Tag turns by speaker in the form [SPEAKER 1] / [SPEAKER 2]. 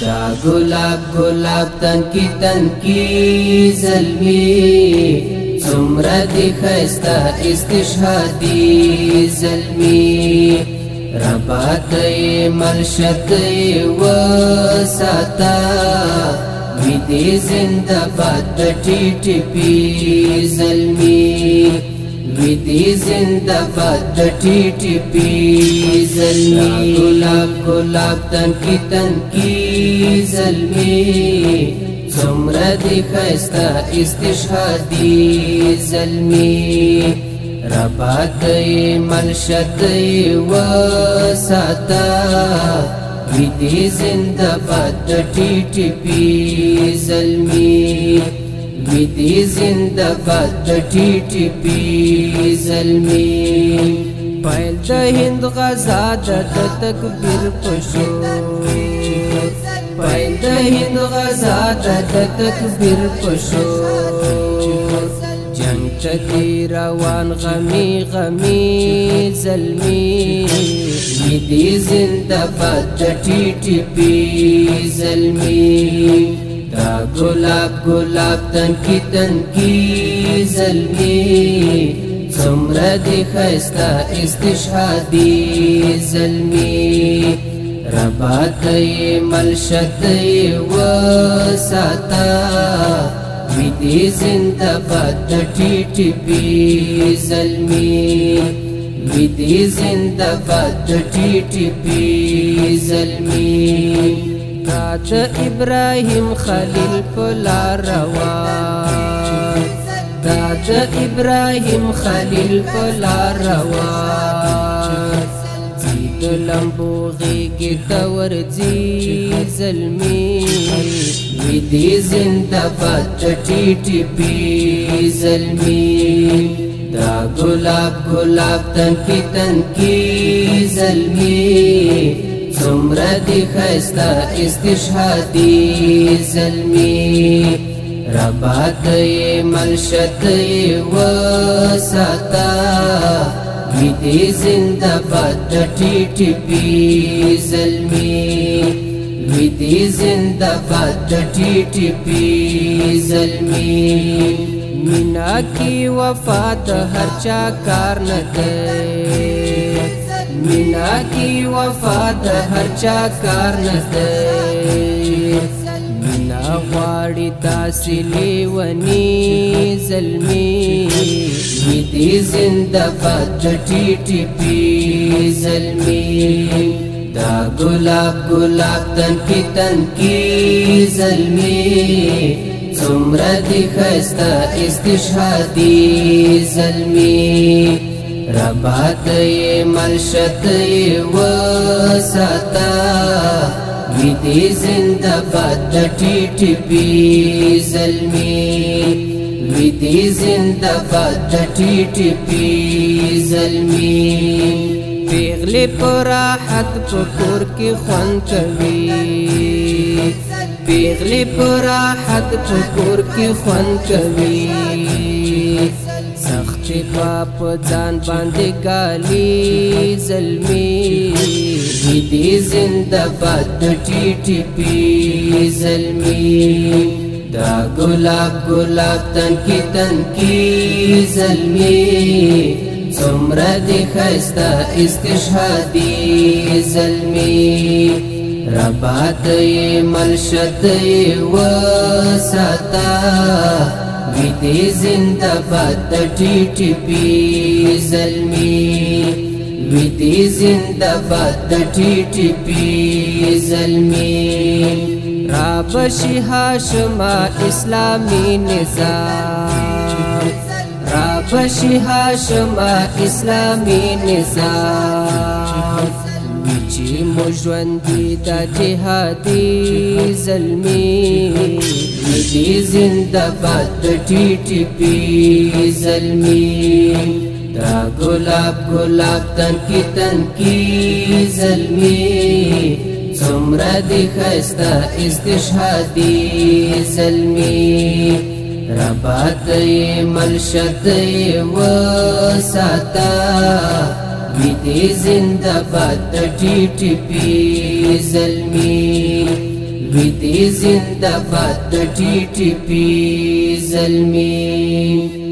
[SPEAKER 1] چا گلاب گلاب تنکی تنکی زلمی سمرا دی خیستا استشهادی زلمی ربا دی ملشد دی وساتا ویدی زندباد ٹی ٹی پی زلمی ویدی زندہ باد ٹی ٹی پی زلمی گلاب گلاب تن کی تن کی زلمی زمرہ دی خیستہ استشہادی زلمی ربات ای منشت ای وساتا ویدی زندہ باد ٹی ٹی پی زلمی کی دی زندہ باد ټیټی پی زلمی پایل د هند غزا د تکبیر پښو پایل د هند غزا د تکبیر پښو جنگ چکی روان غمی غمی زلمی یدی زندہ بات ٹی ٹی پی زلمی دا گلاب گلاب تنکی تنکی زلمی سمرا دی خیستا استشهادی زلمی ربا تی ملشت تی وساتا ویدی زندہ بات ٹیٹی پی زلمی ویدی زندہ بات ٹیٹی پی زلمی چې ابراهيم خليل پلا روان دا چې ابراهيم خليل پلا روان د لمبو غيږي تور دي زلمي وي دي زنده پټټي ټي زلمي دا ګلاب ګلاب تنکی تنکی زلمی زمردی خیستا استشهادی زلمی ربات ای ملشت و ساتا بیتی زندہ بات ٹیٹی پی زلمی بیتی زندہ بات ٹیٹی پی زلمی مینا کی وفات ہر چا کار نہ گئے مینا کی وفات هر چا کار نسته مینا غواړي تاسې لیونی زلمی دې زنده باد ټی ټی پی زلمی دا ګلاب ګلاب تن کی تن کی زلمی څومره دي خسته استشهادي زلمی ربات یې مرشد یې وساته ویدی زندہ باد ٹیٹی پی ظلمی ویدی زندہ باد ٹیٹی پی ظلمی پیغلی پراحت پکور کی خون کوي پیغلی پراحت پکور کی خون کوي چې پاپ ځان باندې کالی زلمی دې زنده باد ټی ټی پی زلمی دا ګلاب ګلاب تن کی تن کی زلمی څومره دې خستا استشهادي زلمی ربات ملشت و ساتا ویدی زندہ باد ٹیٹی پی ظلمی ویدی زندہ باد ٹیٹی پی ظلمی راب شہاشما اسلامی نظام راب شہاشما اسلامی نظام چې مو ژوند دي د جهادي زلمي دی زنده باد ټی ټی پی زلمی دا ګلاب ګلاب تن کی تن کی زلمی څومره دی خستا استشهادی زلمی ربات ملشد و ساتا بیتی زندہ بات ٹی ٹی پی زلمی ویدی زندہ باد ٹی ٹی پی ظلمی